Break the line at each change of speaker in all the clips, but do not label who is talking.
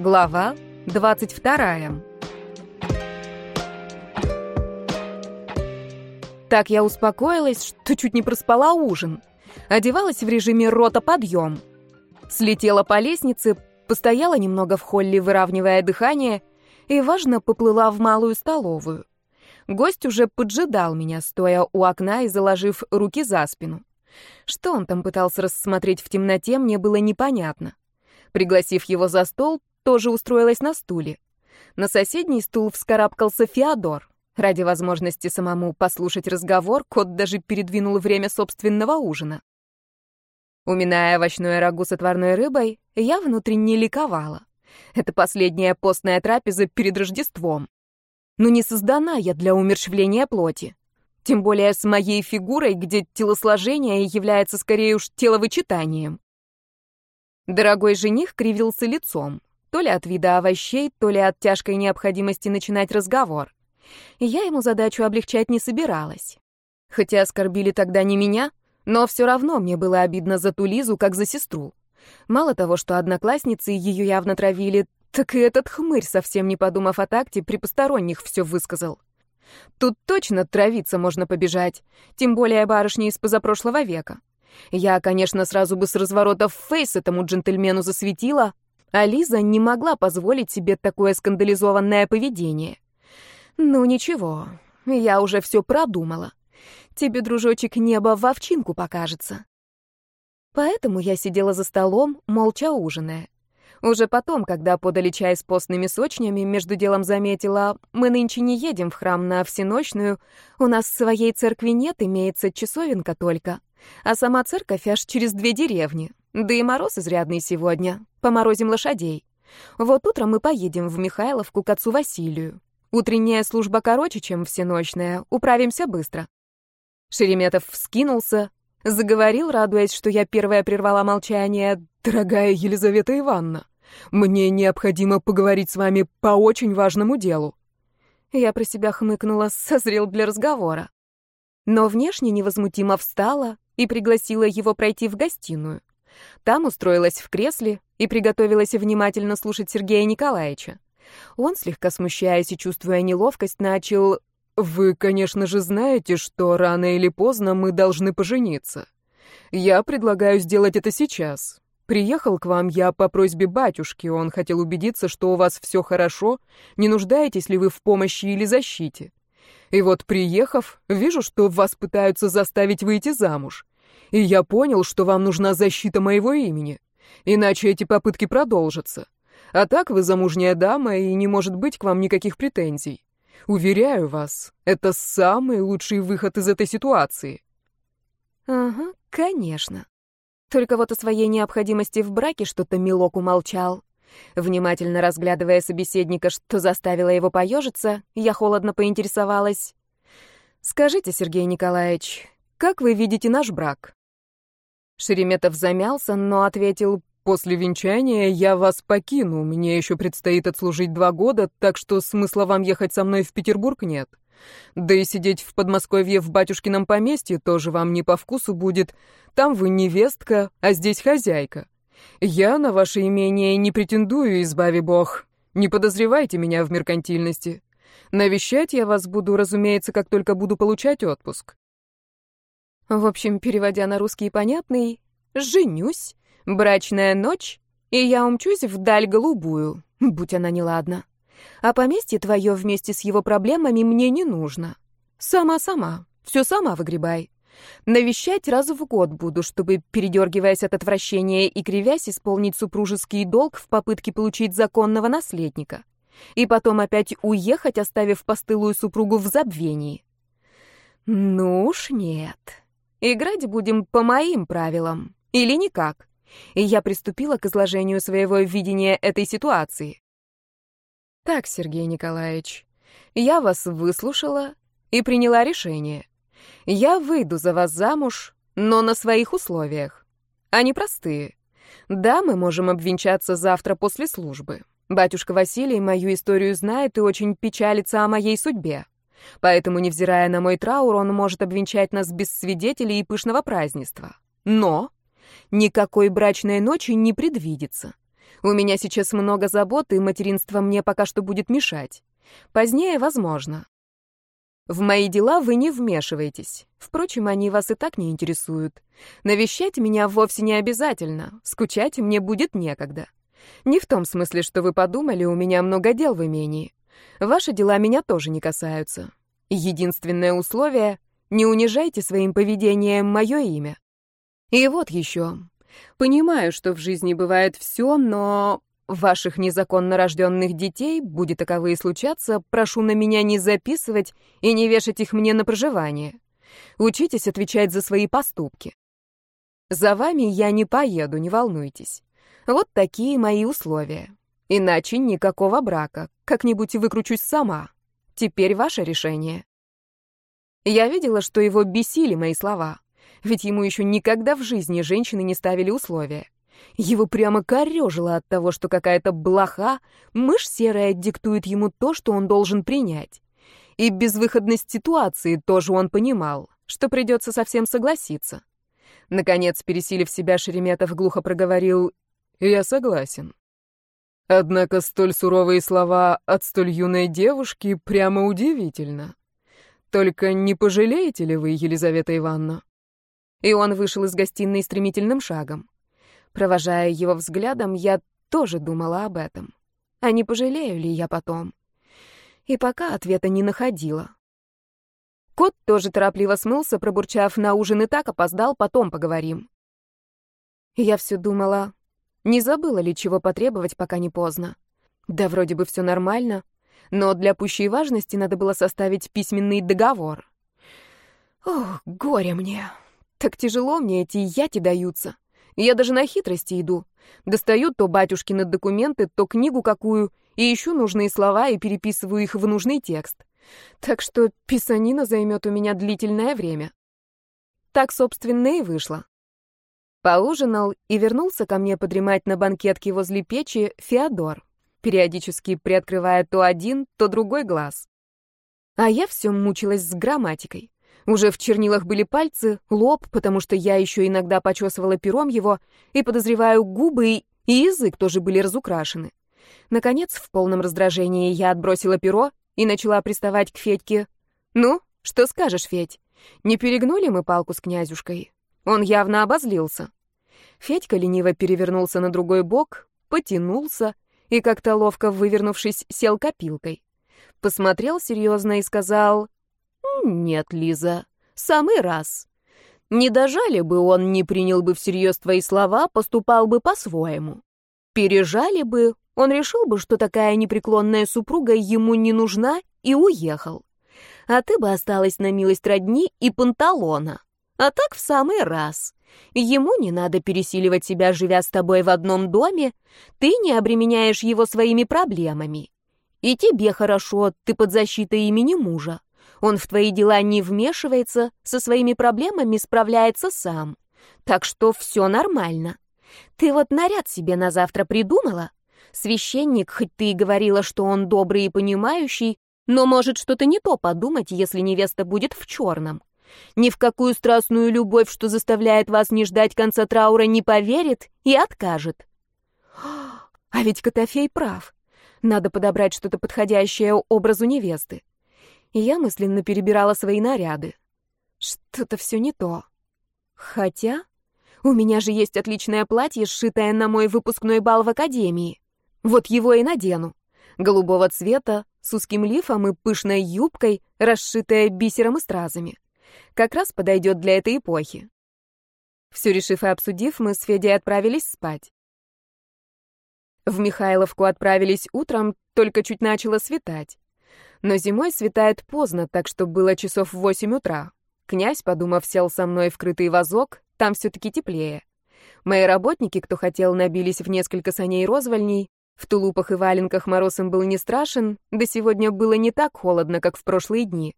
Глава 22. Так я успокоилась, что чуть не проспала ужин. Одевалась в режиме рота подъем. Слетела по лестнице, постояла немного в холле, выравнивая дыхание, и, важно, поплыла в малую столовую. Гость уже поджидал меня, стоя у окна и заложив руки за спину. Что он там пытался рассмотреть в темноте, мне было непонятно. Пригласив его за стол, тоже устроилась на стуле. На соседний стул вскарабкался Феодор. Ради возможности самому послушать разговор, кот даже передвинул время собственного ужина. Уминая овощное рагу с отварной рыбой, я внутренне ликовала. Это последняя постная трапеза перед Рождеством. Но не создана я для умерщвления плоти. Тем более с моей фигурой, где телосложение является скорее уж теловычитанием. Дорогой жених кривился лицом, то ли от вида овощей, то ли от тяжкой необходимости начинать разговор. Я ему задачу облегчать не собиралась. Хотя оскорбили тогда не меня, но все равно мне было обидно за ту Лизу, как за сестру. Мало того, что одноклассницы ее явно травили, так и этот хмырь, совсем не подумав о такте, при посторонних все высказал. Тут точно травиться можно побежать, тем более барышни из позапрошлого века. Я, конечно, сразу бы с разворота в фейс этому джентльмену засветила, а Лиза не могла позволить себе такое скандализованное поведение. Ну ничего, я уже все продумала. Тебе, дружочек, небо в овчинку покажется. Поэтому я сидела за столом, молча ужиная. Уже потом, когда подали чай с постными сочнями, между делом заметила, мы нынче не едем в храм на всеночную, у нас своей церкви нет, имеется часовенка только. А сама церковь аж через две деревни. Да и мороз изрядный сегодня. Поморозим лошадей. Вот утром мы поедем в Михайловку к отцу Василию. Утренняя служба короче, чем всеночная. Управимся быстро. Шереметов вскинулся, заговорил, радуясь, что я первая прервала молчание. «Дорогая Елизавета Ивановна, мне необходимо поговорить с вами по очень важному делу». Я про себя хмыкнула, созрел для разговора. Но внешне невозмутимо встала, и пригласила его пройти в гостиную. Там устроилась в кресле и приготовилась внимательно слушать Сергея Николаевича. Он, слегка смущаясь и чувствуя неловкость, начал «Вы, конечно же, знаете, что рано или поздно мы должны пожениться. Я предлагаю сделать это сейчас. Приехал к вам я по просьбе батюшки, он хотел убедиться, что у вас все хорошо, не нуждаетесь ли вы в помощи или защите. И вот, приехав, вижу, что вас пытаются заставить выйти замуж и я понял, что вам нужна защита моего имени. Иначе эти попытки продолжатся. А так вы замужняя дама, и не может быть к вам никаких претензий. Уверяю вас, это самый лучший выход из этой ситуации.
Ага, конечно. Только вот о своей необходимости в браке что-то Милок умолчал. Внимательно разглядывая собеседника, что заставило его поежиться, я холодно поинтересовалась. «Скажите, Сергей Николаевич, как вы видите наш брак?»
Шереметов замялся, но ответил, «После венчания я вас покину, мне еще предстоит отслужить два года, так что смысла вам ехать со мной в Петербург нет. Да и сидеть в Подмосковье в батюшкином поместье тоже вам не по вкусу будет. Там вы невестка, а здесь хозяйка. Я на ваше имение не претендую, избави бог. Не подозревайте меня в меркантильности. Навещать я вас буду, разумеется, как только буду получать отпуск.
В общем, переводя на русский понятный, «женюсь», «брачная ночь», и я умчусь вдаль голубую, будь она неладна. А поместье твое вместе с его проблемами мне не нужно. Сама-сама, все сама выгребай. Навещать раз в год буду, чтобы, передергиваясь от отвращения и кривясь, исполнить супружеский долг в попытке получить законного наследника. И потом опять уехать, оставив постылую супругу в забвении. Ну уж нет. Играть будем по моим правилам. Или никак. И я приступила к изложению своего видения этой ситуации.
Так, Сергей Николаевич, я вас выслушала и приняла решение. Я выйду за вас замуж, но на своих условиях. Они простые. Да, мы можем обвенчаться завтра после службы. Батюшка Василий мою историю знает и очень печалится о моей судьбе. Поэтому, невзирая на мой траур, он может обвенчать нас без свидетелей и пышного празднества. Но никакой брачной ночи не предвидится. У меня сейчас много забот, и материнство мне пока что будет мешать. Позднее, возможно. В мои дела вы не вмешиваетесь. Впрочем, они вас и так не интересуют. Навещать меня вовсе не обязательно. Скучать мне будет некогда. Не в том смысле, что вы подумали, у меня много дел в имении. Ваши дела меня тоже не касаются. Единственное условие — не унижайте своим поведением мое имя. И вот еще. Понимаю, что в жизни бывает все, но ваших незаконно рожденных детей, будет таковые случаться, прошу на меня не записывать и не вешать их мне на проживание. Учитесь отвечать за свои поступки. За вами я не поеду, не волнуйтесь. Вот такие мои условия. Иначе никакого брака. Как-нибудь выкручусь сама. Теперь ваше решение. Я видела, что его бесили мои слова. Ведь ему еще никогда в жизни женщины не ставили условия. Его прямо корежило от того, что какая-то блоха, мышь серая, диктует ему то, что он должен принять. И безвыходность ситуации тоже он понимал, что придется совсем согласиться. Наконец, пересилив себя, Шереметов глухо проговорил «Я согласен». Однако столь суровые слова от столь юной девушки прямо удивительно. Только не пожалеете ли вы, Елизавета Ивановна? И он вышел из гостиной стремительным шагом. Провожая его взглядом, я тоже думала об этом. А не пожалею ли я потом? И пока ответа не находила. Кот тоже торопливо смылся, пробурчав на ужин и так опоздал, потом поговорим. Я все думала, не забыла ли чего потребовать, пока не поздно. Да вроде бы все нормально, но для пущей важности надо было составить письменный договор. Ох, горе мне. Так тяжело мне эти яти даются. Я даже на хитрости иду. Достаю то батюшкины документы, то книгу какую, и ищу нужные слова и переписываю их в нужный текст. Так что писанина займет у меня длительное время. Так, собственно, и вышло. Поужинал и вернулся ко мне подремать на банкетке возле печи Феодор, периодически приоткрывая то один, то другой глаз. А я все мучилась с грамматикой. Уже в чернилах были пальцы, лоб, потому что я еще иногда почесывала пером его, и, подозреваю, губы и язык тоже были разукрашены. Наконец, в полном раздражении я отбросила перо и начала приставать к Федьке. «Ну, что скажешь, Федь? Не перегнули мы палку с князюшкой?» Он явно обозлился. Федька лениво перевернулся на другой бок, потянулся и, как-то ловко вывернувшись, сел копилкой. Посмотрел серьезно и сказал, «Нет, Лиза, самый раз. Не дожали бы он, не принял бы всерьез твои слова, поступал бы по-своему. Пережали бы, он решил бы, что такая непреклонная супруга ему не нужна, и уехал. А ты бы осталась на милость родни и панталона. А так в самый раз. Ему не надо пересиливать себя, живя с тобой в одном доме. Ты не обременяешь его своими проблемами. И тебе хорошо, ты под защитой имени мужа. Он в твои дела не вмешивается, со своими проблемами справляется сам. Так что все нормально. Ты вот наряд себе на завтра придумала? Священник, хоть ты и говорила, что он добрый и понимающий, но может что-то не то подумать, если невеста будет в черном. Ни в какую страстную любовь, что заставляет вас не ждать конца траура, не поверит и откажет. А ведь Котофей прав. Надо подобрать что-то подходящее образу невесты. И я мысленно перебирала свои наряды. Что-то все не то. Хотя у меня же есть отличное платье, сшитое на мой выпускной бал в академии. Вот его и надену. Голубого цвета, с узким лифом и пышной юбкой, расшитая бисером и стразами как раз подойдет для этой эпохи. Все решив и обсудив, мы с Федей отправились спать. В Михайловку отправились утром, только чуть начало светать. Но зимой светает поздно, так что было часов в восемь утра. Князь, подумав, сел со мной в крытый вазок, там все-таки теплее. Мои работники, кто хотел, набились в несколько саней розвольней. В тулупах и валенках мороз им был не страшен, да сегодня было не так холодно, как в прошлые дни.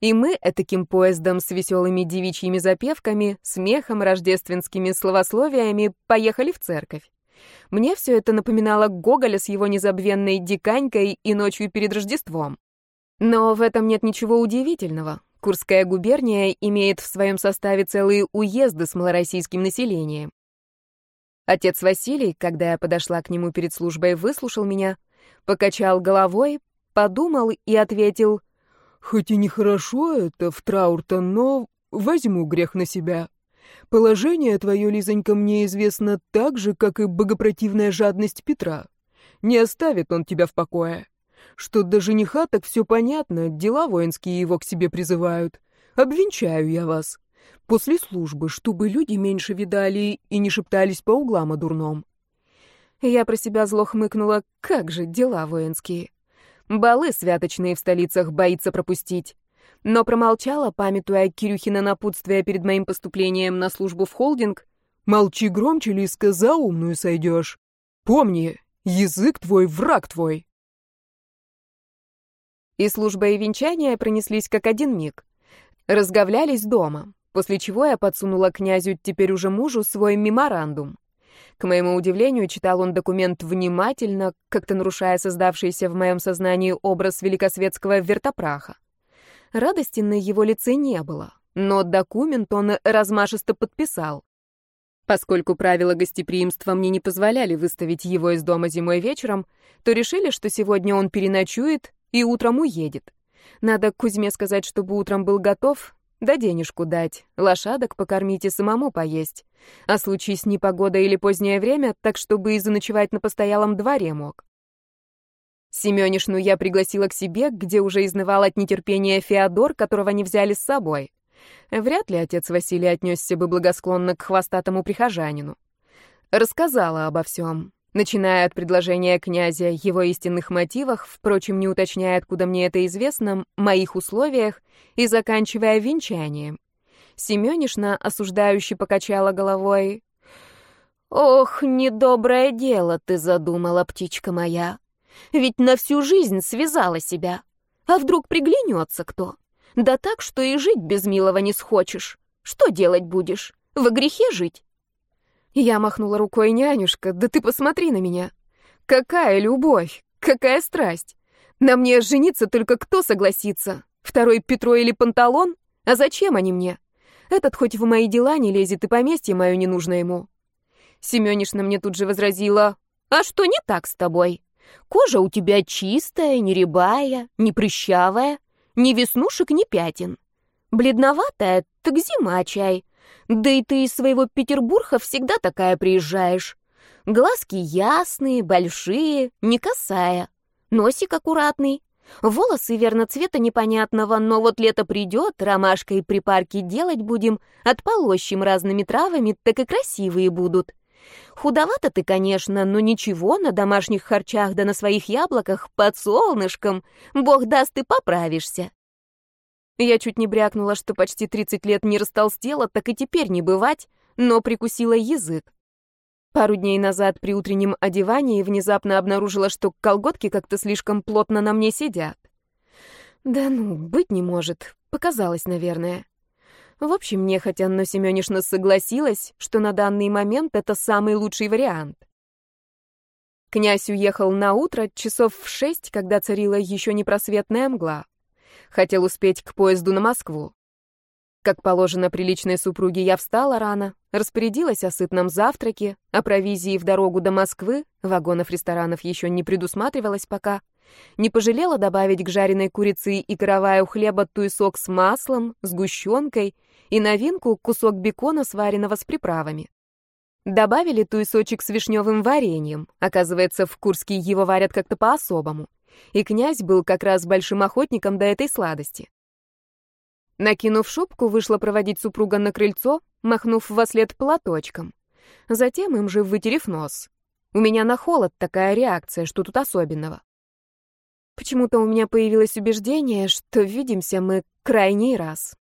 И мы этаким поездом с веселыми девичьими запевками, смехом, рождественскими словословиями поехали в церковь. Мне все это напоминало Гоголя с его незабвенной диканькой и ночью перед Рождеством. Но в этом нет ничего удивительного. Курская губерния имеет в своем составе целые уезды с малороссийским населением. Отец Василий, когда я подошла к нему перед службой, выслушал меня, покачал головой, подумал и ответил,
«Хоть и нехорошо это в траур-то, но возьму грех на себя. Положение твое, Лизонька, мне известно так же, как и богопротивная жадность Петра. Не оставит он тебя в покое. Что до жениха, так все понятно, дела воинские его к себе призывают. Обвенчаю я вас. После службы, чтобы люди меньше видали и не шептались по углам о дурном.
Я про себя зло хмыкнула, как же дела воинские. Балы святочные в столицах боится пропустить. Но промолчала, памятуя Кирюхина напутствие перед моим поступлением на службу в холдинг.
«Молчи громче, Лиска, за умную сойдешь. Помни, язык твой — враг твой».
И служба и венчание пронеслись как один миг. Разговлялись дома, после чего я подсунула князю, теперь уже мужу, свой меморандум. К моему удивлению, читал он документ внимательно, как-то нарушая создавшийся в моем сознании образ великосветского вертопраха. Радости на его лице не было, но документ он размашисто подписал. Поскольку правила гостеприимства мне не позволяли выставить его из дома зимой вечером, то решили, что сегодня он переночует и утром уедет. Надо Кузьме сказать, чтобы утром был готов, да денежку дать, лошадок покормить и самому поесть. А случись непогода или позднее время, так чтобы и заночевать на постоялом дворе мог. Семёнишну я пригласила к себе, где уже изнывал от нетерпения Феодор, которого не взяли с собой. Вряд ли отец Василий отнесся бы благосклонно к хвостатому прихожанину. Рассказала обо всем, начиная от предложения князя, его истинных мотивах, впрочем, не уточняя, откуда мне это известно, моих условиях, и заканчивая венчанием. Семёнишна осуждающе покачала головой. «Ох, недоброе дело ты задумала, птичка моя. Ведь на всю жизнь связала себя. А вдруг приглянется кто? Да так, что и жить без милого не схочешь. Что делать будешь? Во грехе жить? Я махнула рукой, нянюшка, да ты посмотри на меня. Какая любовь, какая страсть. На мне жениться только кто согласится? Второй Петро или Панталон? А зачем они мне? Этот хоть в мои дела не лезет, и поместье мое не нужно ему. Семёнишна мне тут же возразила, «А что не так с тобой? Кожа у тебя чистая, не рябая, не прыщавая, ни веснушек, ни пятен. Бледноватая, так зима чай. Да и ты из своего Петербурга всегда такая приезжаешь. Глазки ясные, большие, не косая. Носик аккуратный. Волосы, верно, цвета непонятного, но вот лето придет, ромашкой припарки делать будем, отполощем разными травами, так и красивые будут. Худовато ты, конечно, но ничего, на домашних харчах да на своих яблоках, под солнышком, бог даст, и поправишься. Я чуть не брякнула, что почти 30 лет не растолстела, так и теперь не бывать, но прикусила язык. Пару дней назад при утреннем одевании внезапно обнаружила, что колготки как-то слишком плотно на мне сидят. Да ну, быть не может. Показалось, наверное. В общем, нехотя, но Семёнишна согласилась, что на данный момент это самый лучший вариант. Князь уехал на утро, часов в шесть, когда царила еще непросветная мгла. Хотел успеть к поезду на Москву. Как положено приличной супруге, я встала рано, распорядилась о сытном завтраке, о провизии в дорогу до Москвы, вагонов ресторанов еще не предусматривалось пока — не пожалела добавить к жареной курице и караваю хлеба туесок с маслом, сгущенкой и новинку кусок бекона, сваренного с приправами. Добавили туесочек с вишневым вареньем. Оказывается, в Курске его варят как-то по-особому. И князь был как раз большим охотником до этой сладости. Накинув шубку, вышла проводить супруга на крыльцо, махнув во след платочком. Затем им же вытерев нос. У меня на холод такая реакция, что тут особенного. Почему-то у меня появилось убеждение, что видимся мы крайний раз.